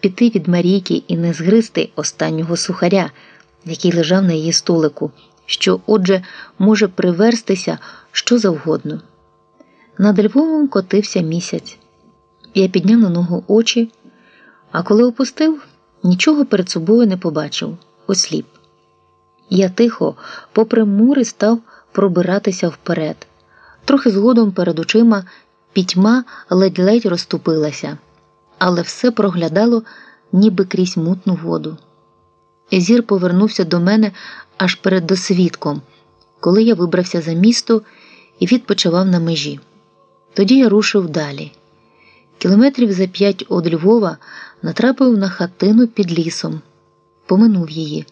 піти від Марійки і не згристи останнього сухаря, який лежав на її столику, що, отже, може приверстися що завгодно. Над Львовом котився місяць. Я підняв на ногу очі, а коли опустив, нічого перед собою не побачив, осліп. Я тихо, попри мури, став пробиратися вперед. Трохи згодом перед очима пітьма ледь-ледь розступилася, але все проглядало, ніби крізь мутну воду. Зір повернувся до мене аж перед досвідком, коли я вибрався за місто і відпочивав на межі. Тоді я рушив далі. Кілометрів за п'ять од Львова натрапив на хатину під лісом, поминув її,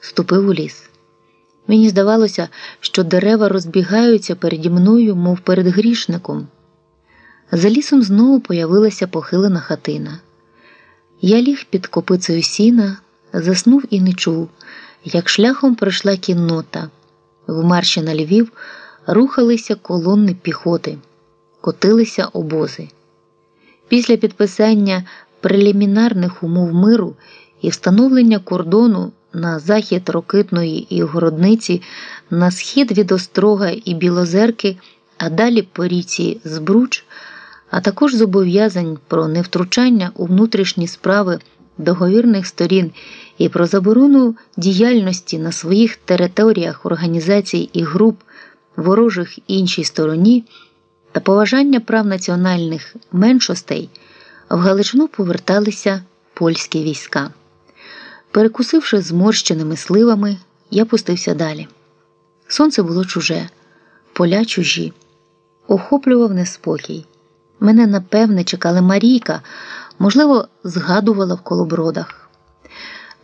ступив у ліс. Мені здавалося, що дерева розбігаються переді мною, мов перед грішником. За лісом знову появилася похилена хатина. Я ліг під копицею сіна, заснув і не чув, як шляхом пройшла кіннота. В марші на Львів рухалися колони піхоти, котилися обози. Після підписання прелімінарних умов миру і встановлення кордону на захід Рокитної і Городниці, на схід від Острога і Білозерки, а далі по річці Збруч, а також зобов'язань про невтручання у внутрішні справи договірних сторін і про заборону діяльності на своїх територіях організацій і груп ворожих іншій стороні та поважання прав національних меншостей в Галичину поверталися польські війська. Перекусивши зморщеними сливами, я пустився далі. Сонце було чуже, поля чужі, охоплював неспокій. Мене напевне чекала Марійка, можливо, згадувала в колобродах.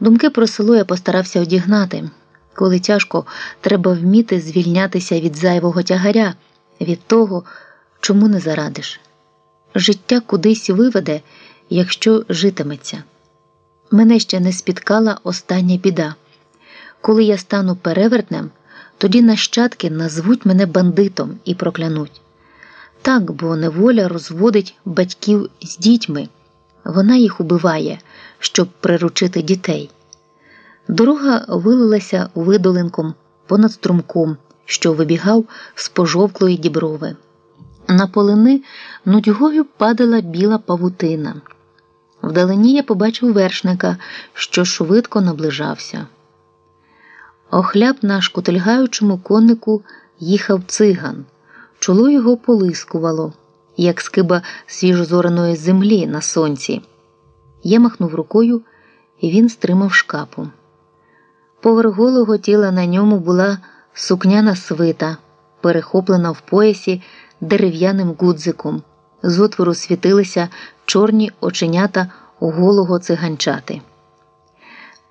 Думки про село я постарався одігнати. Коли тяжко, треба вміти звільнятися від зайвого тягаря, від того, чому не зарадиш. Життя кудись виведе, якщо житиметься. Мене ще не спіткала остання біда. Коли я стану перевертнем, тоді нащадки назвуть мене бандитом і проклянуть. Так, бо неволя розводить батьків з дітьми, вона їх убиває, щоб приручити дітей. Дорога вилилася видолинком понад струмком, що вибігав з пожовклої діброви. На полини нудьгою падала біла павутина. Вдалині я побачив вершника, що швидко наближався. Охляп на шкутильгаючому коннику їхав циган, чоло його полискувало, як скиба свіжозореної землі на сонці. Я махнув рукою, і він стримав шкапу. Поверх голого тіла на ньому була сукняна свита, перехоплена в поясі дерев'яним гудзиком. З отвору світилися чорні оченята голого циганчати.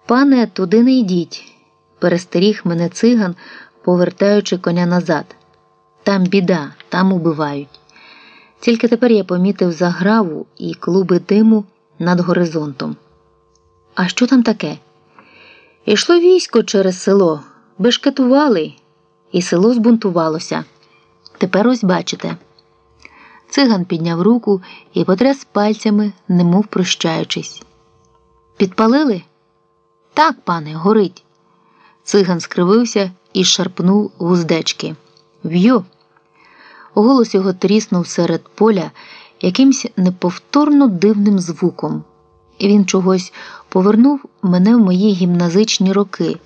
Пане, туди не йдіть, перестеріг мене циган, повертаючи коня назад. Там біда, там убивають. Тільки тепер я помітив заграву і клуби диму над горизонтом. А що там таке? Ішло військо через село, бешкетували, і село збунтувалося. Тепер ось бачите. Циган підняв руку і потряс пальцями, немов прощаючись. Підпалили? Так, пане, горить. Циган скривився і шарпнув вуздечки. В'ю. Голос його тріснув серед поля якимсь неповторно дивним звуком. і Він чогось повернув мене в мої гімназичні роки.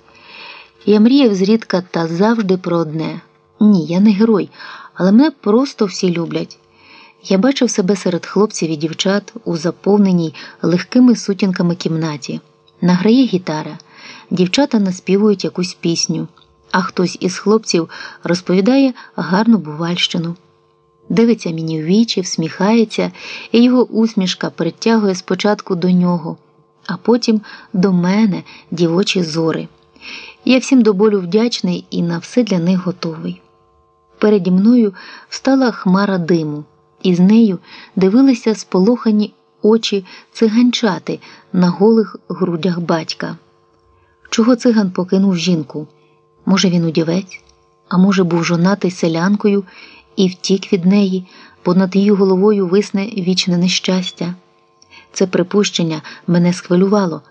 Я мріяв зрідка та завжди про одне. Ні, я не герой, але мене просто всі люблять. Я бачив себе серед хлопців і дівчат у заповненій легкими сутінками кімнаті. Награє гітара, дівчата наспівують якусь пісню, а хтось із хлопців розповідає гарну бувальщину. Дивиться мені в вічі, всміхається, і його усмішка притягує спочатку до нього, а потім до мене дівочі зори. Я всім до болю вдячний і на все для них готовий. Переді мною встала хмара диму і з нею дивилися сполохані очі циганчати на голих грудях батька. Чого циган покинув жінку? Може, він удівець, а може, був жонатий селянкою і втік від неї, бо над її головою висне вічне нещастя. це припущення мене схвилювало.